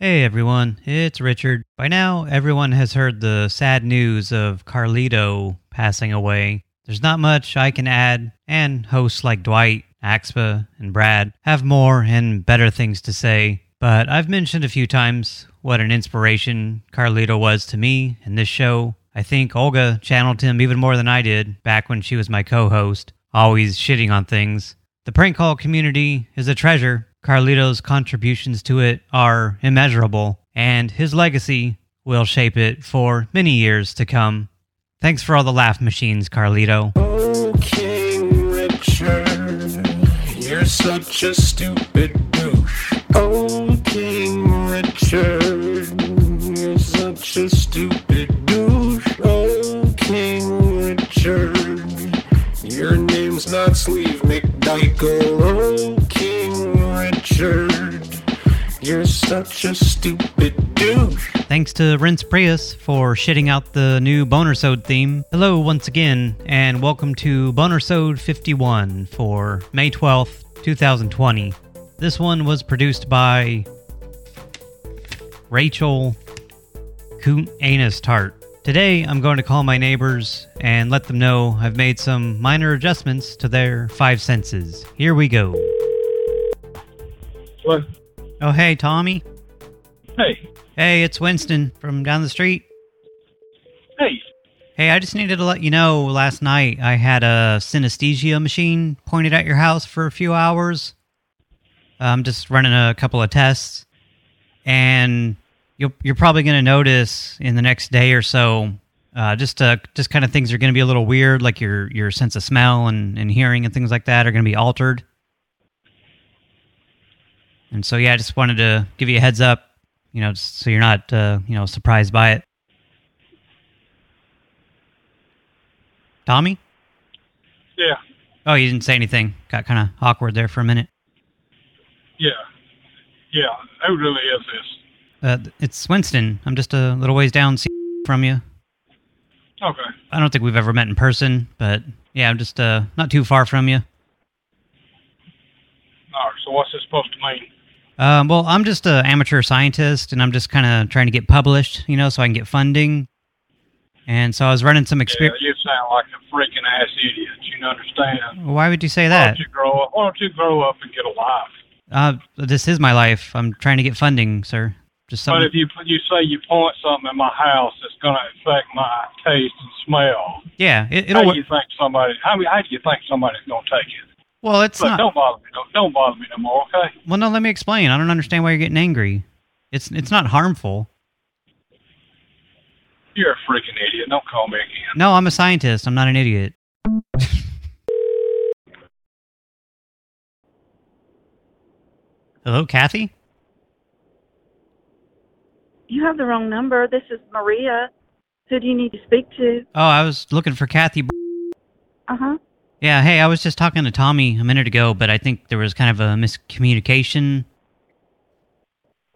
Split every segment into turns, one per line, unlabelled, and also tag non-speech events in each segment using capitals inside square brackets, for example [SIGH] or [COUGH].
Hey everyone, it's Richard. By now, everyone has heard the sad news of Carlito passing away. There's not much I can add, and hosts like Dwight, Axpa, and Brad have more and better things to say. But I've mentioned a few times what an inspiration Carlito was to me and this show. I think Olga channeled him even more than I did back when she was my co host, always shitting on things. The prank call community is a treasure. Carlito's contributions to it are immeasurable, and his legacy will shape it for many years to come. Thanks for all the laugh machines, Carlito.
Oh, King Richard, you're such a stupid douche. Oh, such a stupid douche.
Thanks to Rince Prius for shitting out the new Bonersode theme. Hello once again, and welcome to Bonersode 51 for May 12th, 2020. This one was produced by Rachel Coont Anus Tart. Today, I'm going to call my neighbors and let them know I've made some minor adjustments to their five senses. Here we go.
What?
Oh, hey, Tommy.
Hey,
Hey, it's Winston from down the street.
hey,
Hey, I just needed to let you know last night I had a synesthesia machine pointed at your house for a few hours. I'm just running a couple of tests. And you'll, you're probably going to notice in the next day or so, uh, just uh, just kind of things are going to be a little weird, like your, your sense of smell and, and hearing and things like that are going to be altered. And so, yeah, I just wanted to give you a heads up, you know, so you're not, uh, you know, surprised by it. Tommy?
yeah,
Oh, you didn't say anything. Got kind of awkward there for a minute.
yeah, yeah. Who really is this?
Uh, it's Winston. I'm just a little ways down from you.
Okay,
I don't think we've ever met in person, but yeah, I'm just uh, not too far from you.
all right. So what's this supposed to mean?
Um, well, I'm just an amateur scientist, and I'm just kind of trying to get published, you know, so I can get funding. And so I was running some
Yeah, you sound like a freaking ass idiot. You understand?
Why would you say that?
Why don't you grow up? Why don't you grow up and get a life?
Uh, this is my life. I'm trying to get funding, sir. Just something.
But if you you say you point something in my house that's going to affect my taste and smell,
yeah, it,
how
it'll.
do you think somebody? How how do you think somebody's going to take it?
Well, it's
Look,
not.
don't bother me. Don't, don't bother me no more. Okay?
Well, no, let me explain. I don't understand why you're getting angry. It's it's not harmful.
You're a freaking idiot. Don't call me again.
No, I'm a scientist. I'm not an idiot. [LAUGHS] Hello, Kathy?
You have the wrong number. This is Maria. Who do you need to speak to?
Oh, I was looking for Kathy.
Uh-huh.
Yeah, hey, I was just talking to Tommy a minute ago, but I think there was kind of a miscommunication.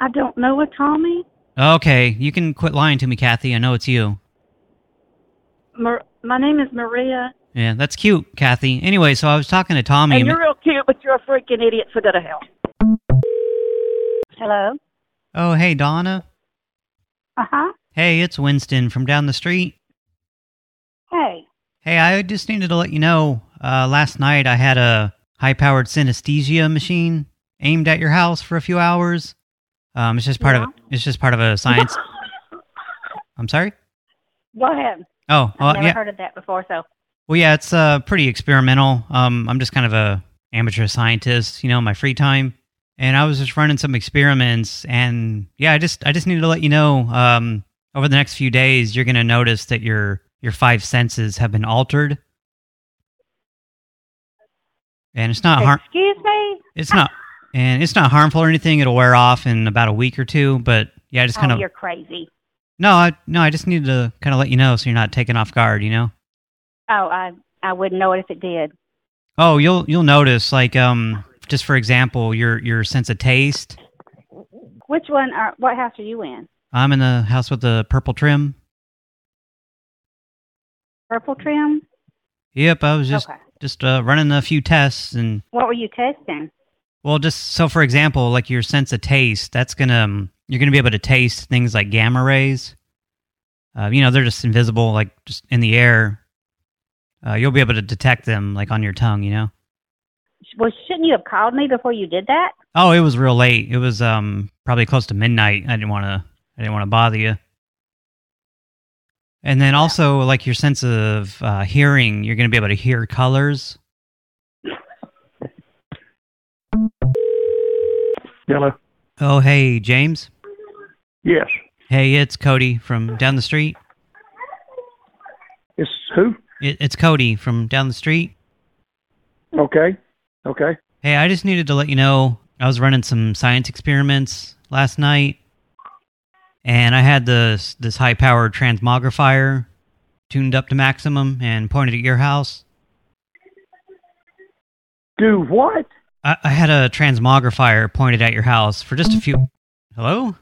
I don't know a Tommy.
Okay, you can quit lying to me, Kathy. I know it's you.
Mar- my name is Maria.
Yeah, that's cute, Kathy. Anyway, so I was talking to Tommy.
And you're real cute, but you're a freaking idiot, so go to hell. Hello?
oh, hey, Donna.
Uh-huh.
Hey, it's Winston from down the street.
Hey.
Hey, I just needed to let you know, uh, last night I had a high-powered synesthesia machine aimed at your house for a few hours. Um, it's just part of it's just part of a science. [LAUGHS] I'm sorry.
Go ahead.
Oh,
I've never
yeah.
heard of that before, so.
Well, yeah, it's uh pretty experimental. Um, I'm just kind of a amateur scientist, you know, in my free time, and I was just running some experiments, and yeah, I just I just needed to let you know. Um, over the next few days, you're gonna notice that your your five senses have been altered, and it's not harm.
Excuse me?
It's not, and it's not harmful or anything. It'll wear off in about a week or two. But yeah, I just kind of.
oh, you're crazy.
no, I no, I just needed to kind of let you know so you're not taken off guard. You know.
Oh, I I wouldn't know it if it did.
Oh, you'll you'll notice like um just for example, your your sense of taste.
Which one, are, what house are you in?
I'm in the house with the purple trim.
Purple trim?
Yep, I was just
okay.
Just uh, running a few tests and
What were you testing?
Well, just so for example, like your sense of taste, that's gonna um, you're gonna be able to taste things like gamma rays. Uh, you know, they're just invisible, like just in the air. Uh, you'll be able to detect them, like on your tongue. You know.
Well, shouldn't you have called me before you did that?
Oh, it was real late. It was um probably close to midnight. I didn't want to. I didn't want to bother you. And then also, like your sense of uh, hearing, you're going to be able to hear colors.
Hello.
Oh, hey, James.
Yes.
Hey, it's Cody from down the street.
It's who?
It, it's Cody from down the street.
Okay. Okay.
Hey, I just needed to let you know I was running some science experiments last night, and I had this this high powered transmogrifier tuned up to maximum and pointed at your house.
Do what?
I, I had a transmogrifier pointed at your house for just a few. Hello?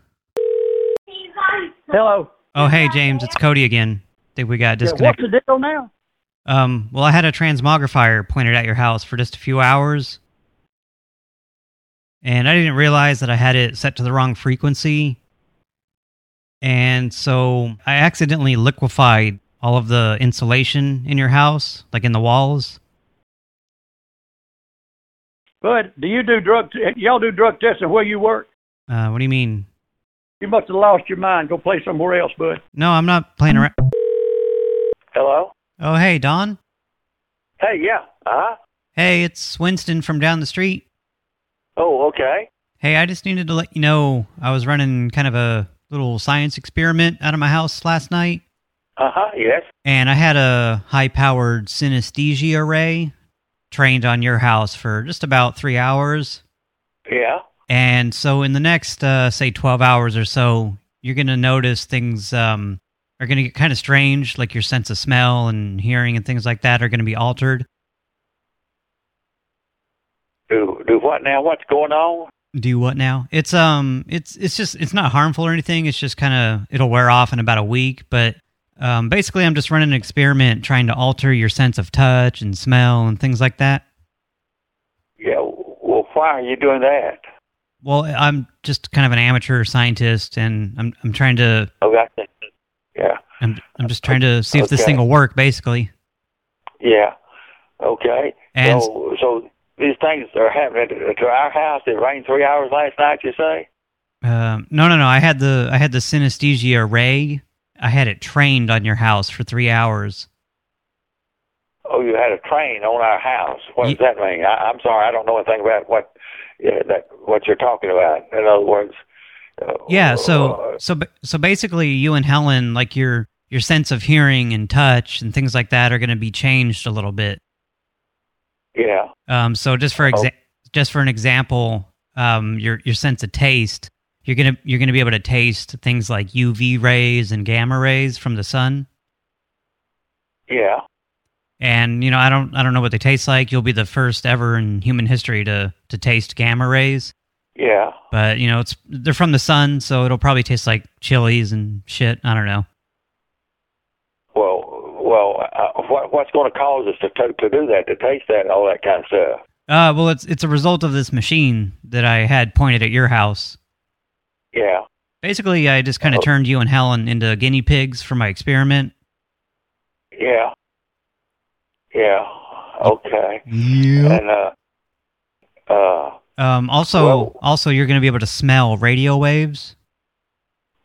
Hello.
Oh, hey, James, it's Cody again. I think we got
Yeah, what's
disconnected.
the deal now?
Um, well, I had a transmogrifier pointed at your house for just a few hours. And I didn't realize that I had it set to the wrong frequency. And so I accidentally liquefied all of the insulation in your house, like in the walls.
Bud, do you do drug? Y'all do drug testing where you work?
Uh, what do you mean?
You must have lost your mind. Go play somewhere else, bud.
No, I'm not playing around.
Hello.
Oh, hey, Don.
Hey, yeah. Uh huh.
Hey, it's Winston from down the street.
Oh, okay.
Hey, I just needed to let you know I was running kind of a little science experiment out of my house last night.
Uh huh. Yes.
And I had a high-powered synesthesia array trained on your house for just about three hours.
Yeah.
And so in the next, uh, say, 12 hours or so, you're going to notice things um, are going to get kind of strange, like your sense of smell and hearing and things like that are going to be altered.
Do do what now? What's going on?
Do what now? It's um, it's it's just it's not harmful or anything. It's just kind of it'll wear off in about a week. But um, basically, I'm just running an experiment trying to alter your sense of touch and smell and things like that.
Yeah. Well, why are you doing that?
Well, I'm just kind of an amateur scientist, and I'm I'm trying to
Oh, that's Yeah.
I'm I'm just trying to see if this thing will work, basically.
Yeah. Okay.
And-
so so these things are happening to, our house. It rained three hours last night. You say?
Um, no, no, no. I had the I had the synesthesia array. I had it trained on your house for three hours.
Oh, you had a train on our house. What does that mean? I, I'm sorry, I don't know anything about what yeah, that what you're talking about. In other words, uh,
Yeah, so so so basically, you and Helen, like your your sense of hearing and touch and things like that, are going to be changed a little bit.
Yeah,
Um, so just for exa- just for an example, um, your your sense of taste, you're gonna you're gonna be able to taste things like UV rays and gamma rays from the sun.
yeah,
And you know, I don't I don't know what they taste like. You'll be the first ever in human history to to taste gamma rays.
yeah.
But you know, it's they're from the sun, so it'll probably taste like chilies and shit. I don't know.
Well, well, uh, what's going to cause us to, to to do that, to taste that, and all that kind of stuff?
Uh, well, it's it's a result of this machine that I had pointed at your house.
Yeah,
Basically, I just kind of turned you and Helen into guinea pigs for my experiment.
yeah, yeah. Okay.
Yeah.
And uh, uh,
Um, also,
Well-
also, you're going to be able to smell radio waves.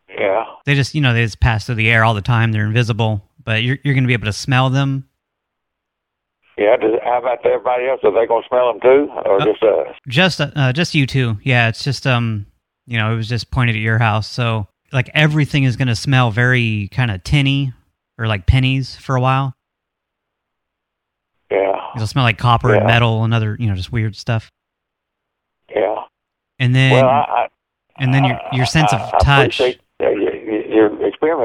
yeah.
They just, you know, they just pass through the air all the time. They're invisible, but you're you're going to be able to smell them.
Yeah, does, how about everybody else? Are they going to smell them too, or
Uh,
just us?
Just, uh, just you two. Yeah, it's just, um, you know, it was just pointed at your house, so like everything is going to smell very kind of tinny or like pennies for a while.
Yeah,
It'll smell like copper and metal and other, you know, just weird stuff.
yeah.
And then,
well, I, I,
and then your your sense of
I, I
touch.
appreciate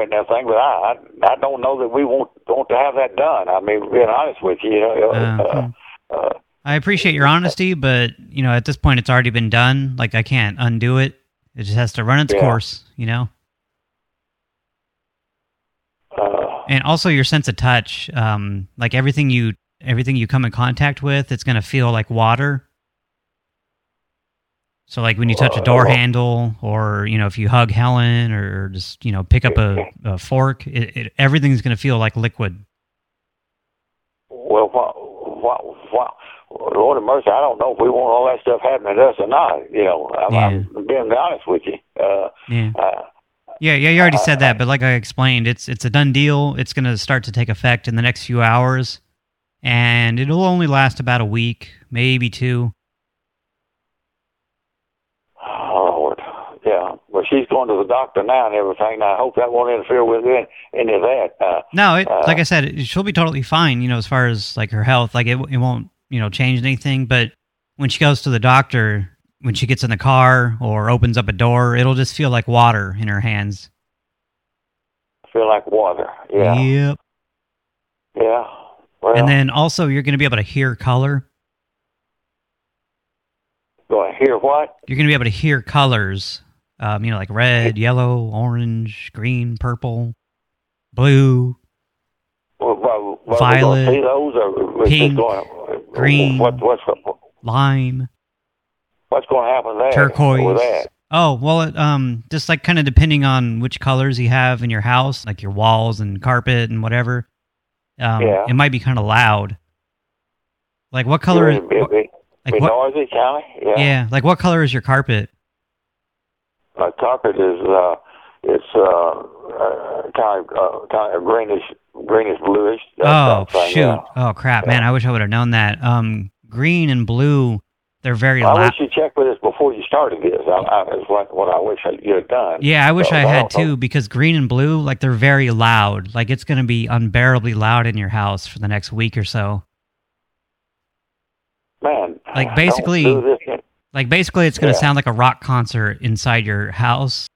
experiment and everything, but I, I I don't know that we want want to have that done. I mean, being honest with you, you know,
Uh,
uh, uh,
I appreciate your honesty, but you know, at this point, it's already been done. Like I can't undo it. It just has to run its
Yeah.
course, you know.
uh,
And also your sense of touch, um, like everything you everything you come in contact with, it's going to feel like water. So like when you touch a door
Uh,
handle, or you know if you hug Helen, or just you know pick up a, a fork, it, it, everything's going to feel like liquid.
Well, what, what, what, Lord of mercy, I don't know if we want all that stuff happening to us or not. You know, I'm, I'm being honest with you. Uh,
Yeah.
uh,
Yeah, yeah, you already said that, but like I explained, it's it's a done deal. It's going to start to take effect in the next few hours, and it'll only last about a week, maybe two.
oh, Lord, yeah. Well, she's going to the doctor now and everything. And I hope that won't interfere with any, any of that. Uh,
No, it,
Uh,
like I said, she'll be totally fine. You know, as far as like her health, like it it won't you know change anything. But when she goes to the doctor, when she gets in the car or opens up a door, it'll just feel like water in her hands.
feel like water. Yeah.
Yep.
Yeah. Well,
And then also, you're going to be able to hear color.
to hear what?
You're going to be able to hear colors. Um, you know, like red, yellow, orange, green, purple, blue.
Well, well, well,
Violet,
we gonna see those
pink, green.
What, what's
lime,
what's going to happen there?
Turquoise.
that?
Oh, well, it, um, just like kind of depending on which colors you have in your house, like your walls and carpet and whatever. Um,
Yeah.
it might be kind of loud. Like what color?
Be, be,
like
be
what?
noisy, kind of. Yeah.
Yeah, like what color is your carpet?
My carpet is uh, it's uh, uh, kind of uh, kind of greenish, greenish bluish.
Oh
type of thing,
shoot!
yeah.
Oh crap, man! I wish I would have known that. Um, green and blue, they're very
I
loud.
wish you checked with us before you started this. I, I, is what what I wish you had done.
Yeah, I wish
So,
I had too because green and blue, like they're very loud. Like it's going to be unbearably loud in your house for the next week or so.
Man,
Like, basically-
do
Like basically, it's going to
Yeah.
sound like a rock concert inside your house.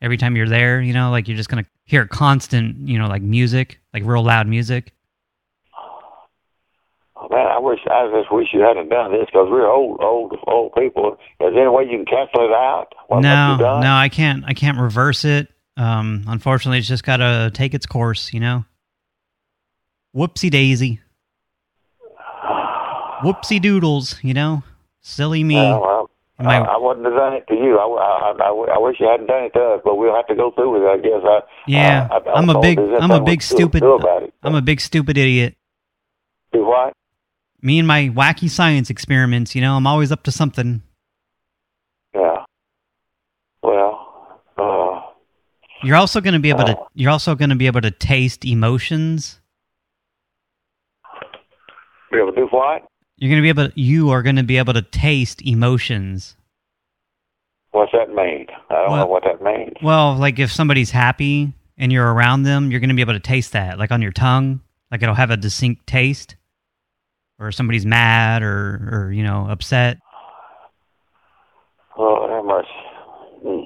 Every time you're there, you know, like you're just going to hear constant, you know, like music, like real loud music.
Oh, man, I wish I just wish you hadn't done this because we're old, old, old people. Is there any way you can cancel it out? What,
no,
what you done?
no, I can't. I can't reverse it. Um, unfortunately, it's just got to take its course. You know. Whoopsie daisy. [SIGHS] Whoopsie doodles. You know. Silly me.
Yeah, well,
Am I-
I, wouldn't have done it to you. I, I, I, I wish you hadn't done it to us, but we'll have to go through with it. I guess. I,
Yeah,
I,
I'm a big, I'm a big stupid,
it.
I'm a big stupid idiot.
Do what?
Me and my wacky science experiments, you know, I'm always up to something.
Yeah. Well, uh,
You're also going to be able to,
Oh.
you're also going to be able to taste emotions.
be able to do what?
You're going to be able, you are going to be able to taste emotions.
What's that mean? I don't know what that means.
Well, like if somebody's happy and you're around them, you're going to be able to taste that, like on your tongue. Like it'll have a distinct taste. Or somebody's mad or, or you know, upset.
Oh, that much. Hmm.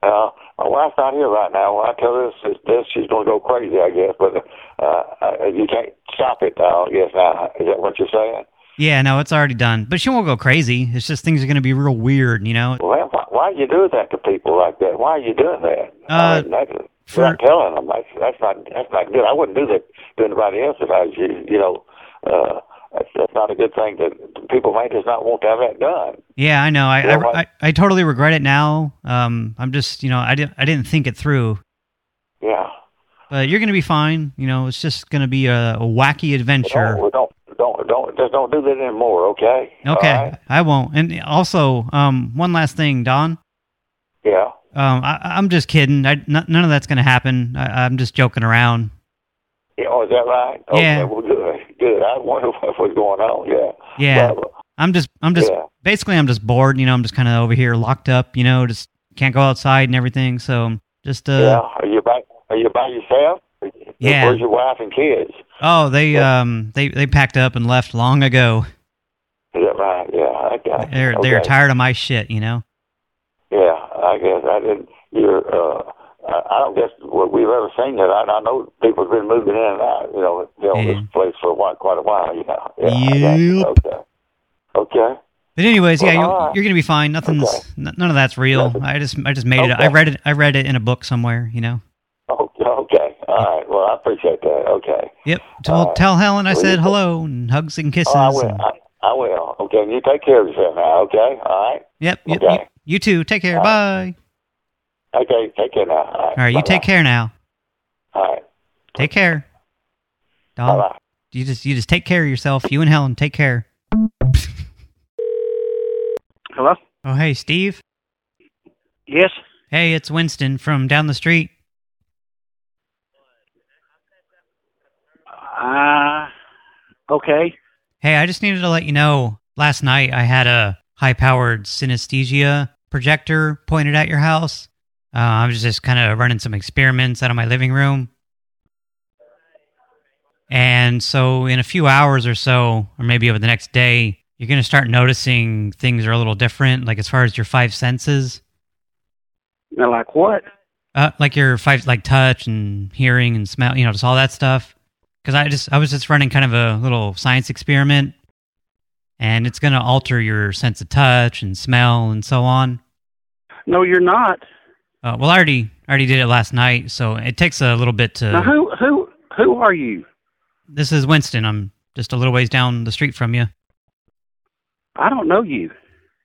Uh, my wife's not here right now. When I tell her this, this she's going to go crazy, I guess. But uh, uh, you can't stop it, I guess. Now, is that what you're saying?
Yeah, no, it's already done. But she won't go crazy. It's just things are going to be real weird, you know?
Well, why, why are you doing that to people like that? Why are you doing that?
Uh,
I mean,
for-
not telling them. That's, that's not that's not good. I wouldn't do that to anybody else if I was you. You know, uh, that's, that's not a good thing. That people might just not want to have that done.
Yeah, I know. I,
You know
I. I, I totally regret it now. Um, I'm just, you know, I didn't, I didn't think it through.
Yeah.
But you're going to be fine. You know, it's just going to be a, a wacky adventure.
Don't, don't don't don't just don't do that anymore. Okay.
Okay,
right?
I won't. And also, um, one last thing, Don.
Yeah.
Um, I, I'm just kidding. I, n- none of that's going to happen. I, I'm just joking around.
Yeah, oh, is that right? Okay,
Yeah.
well, good. I wonder [LAUGHS] what was going on. Yeah.
Yeah,
But,
I'm just, I'm just,
Yeah.
basically, I'm just bored. You know, I'm just kind of over here locked up. You know, just can't go outside and everything. So just, uh,
yeah. Are you by Are you by yourself?
Yeah.
Where's your wife and kids?
oh, they, um, they, they packed up and left long ago.
Is that right? Yeah. Okay.
They're,
okay.
they're tired of my shit. You know.
Yeah, I guess I didn't. You're. Uh, I, I don't guess what we've ever seen that. I, I know people's been moving in and out. You know, you know
Yeah.
this place for a while, quite a while. You know. Yeah. You.
Yep.
Okay. Okay.
But anyways, yeah,
Well,
you,
all right.
you're gonna be fine. Nothing's
Okay.
n- none of that's real.
Nothing.
I just I just made it. I read it. I read it in a book somewhere. You know.
Okay. Okay. All right. Well, I appreciate that. Okay.
Yep. Well,
right.
tell Helen I
Well,
said hello and hugs and kisses.
Oh, I will.
and-
I, I will. Okay, you take care of yourself now. Okay, all right.
Yep. y-
Okay.
y- you too. Take care.
All
Bye.
Okay, take care now. All right.
All right. You take
Bye-bye.
care now.
All right.
Take care.
Bye bye.
You just you just take care of yourself. You and Helen, take care.
Hello?
Oh, hey, Steve.
Yes?
Hey, it's Winston from down the street.
Uh, okay.
Hey, I just needed to let you know. Last night I had a high-powered synesthesia projector pointed at your house. Uh, I was just kind of running some experiments out of my living room. And so in a few hours or so, or maybe over the next day, you're going to start noticing things are a little different, like as far as your five senses.
Now, like what?
Uh, like your five, like touch and hearing and smell, you know, just all that stuff. Because I just, I was just running kind of a little science experiment, and it's going to alter your sense of touch and smell and so on.
No, you're not.
Uh, well, I already, already did it last night, so it takes a little bit to.
now, who, who, who are you?
This is Winston. I'm just a little ways down the street from you.
I don't know you.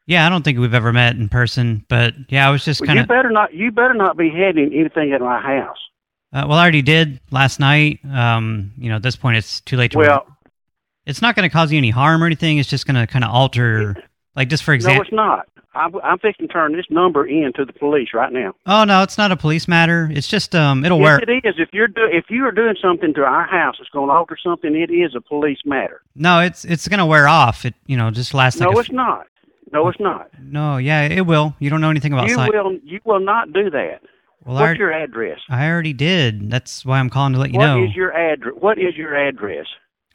Yeah, I don't think we've ever met in person, but yeah, I was just
Well,
kind
you
of.
better not. You better not be heading anything at my house.
Uh, well, I already did last night. Um, you know, at this point, it's too late to.
Well,
it's not going to cause you any harm or anything. It's just going to kind of alter, like just for
no,
example.
it's not. I'm, I'm fixing to turn this number in to the police right now.
Oh no, it's not a police matter. It's just um, it'll
yes,
work.
it is. If you're do, if you are doing something to our house that's going to alter something, it is a police matter.
No, it's it's gonna wear off. It you know just lasts
No,
like
it's not. No, it's not.
no. Yeah, it will. You don't know anything about
You
science.
will. You will not do that.
Well,
What's your address?
I already did. That's why I'm calling to let you
What
know.
is your address? What is your address?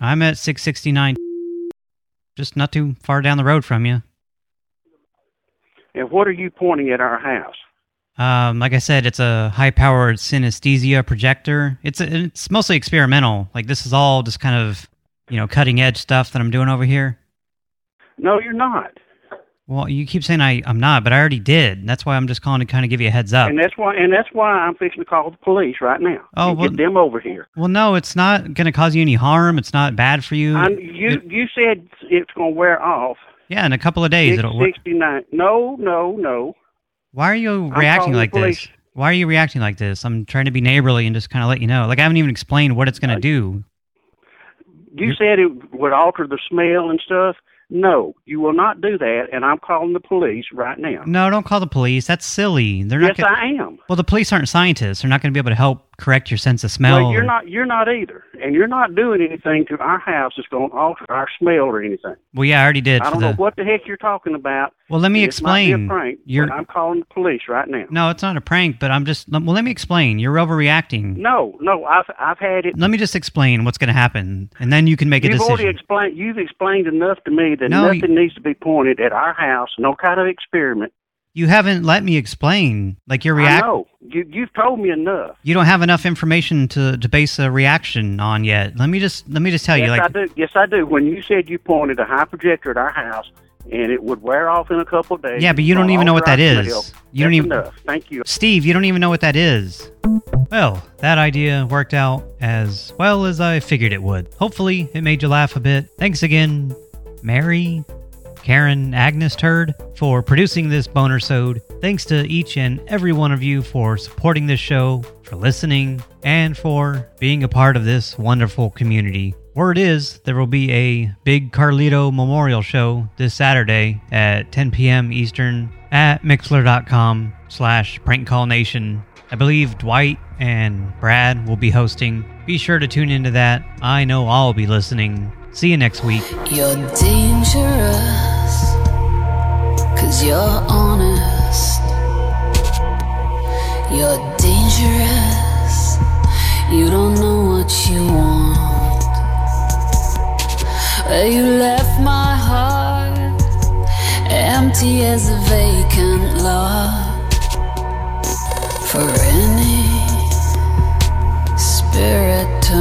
I'm at 669, just not too far down the road from you.
And what are you pointing at our house?
Um, like I said, it's a high-powered synesthesia projector. It's a, it's mostly experimental. Like this is all just kind of you know cutting-edge stuff that I'm doing over here.
No, you're not.
Well, you keep saying I I'm not, but I already did. That's why I'm just calling to kind of give you a heads up.
And that's why. And that's why I'm fixing to call the police right now.
Oh, well-
get them over here.
Well, no, it's not going to cause you any harm. It's not bad for you.
I'm, you
It-
you said it's going to wear off.
Yeah, in a couple of days it'll work.
669. No, no, no.
Why are you
I'm
reacting like this? Why are you reacting like this? I'm trying to be neighborly and just kind of let you know. Like I haven't even explained what it's going
Uh,
to do.
You
You're-
said it would alter the smell and stuff. No, you will not do that, and I'm calling the police right now.
No, don't call the police. That's silly. They're not. Gonna,
I am.
well, the police aren't scientists. They're not going to be able to help correct your sense of smell.
Well, you're not. You're not either, and you're not doing anything to our house that's going to alter our smell or anything.
Well, yeah, I already did.
I don't
the,
know what the heck you're talking about.
well, let me
This might be
explain.
a prank,
You're
I'm calling the police right now.
no, it's not a prank. But I'm just. Well, let me explain. You're overreacting.
No, no, I've I've had it.
Let me just explain what's going to happen, and then you can make a
You've already
decision.
explained. You've explained enough to me that
No,
nothing needs to be pointed at our house. No kind of experiment.
You haven't let me explain. Like
your
reaction.
Know. You you've told me enough.
You don't have enough information to to base a reaction on yet. Let me just let me just tell
yes,
you.
I do. Yes, I do. When you said you pointed a high projector at our house and it would wear off in a couple of days.
Yeah, but you don't even know what that is.
smell.
You don't even-
enough. Thank you.
Steve, you don't even know what that is. Well, that idea worked out as well as I figured it would. Hopefully, it made you laugh a bit. Thanks again, Mary, Karen, Agnes Turd, for producing this boner sode. Thanks to each and every one of you for supporting this show, for listening, and for being a part of this wonderful community. Word is there will be a big Carlito memorial show this Saturday at 10 p.m. Eastern at mixlr.com slash prankcallnation. I believe Dwight and Brad will be hosting. Be sure to tune into that. I know I'll be listening. See you next week.
You're dangerous, cause you're honest. You're dangerous, you don't know what you want. You left my heart empty as a vacant lot for any spirit to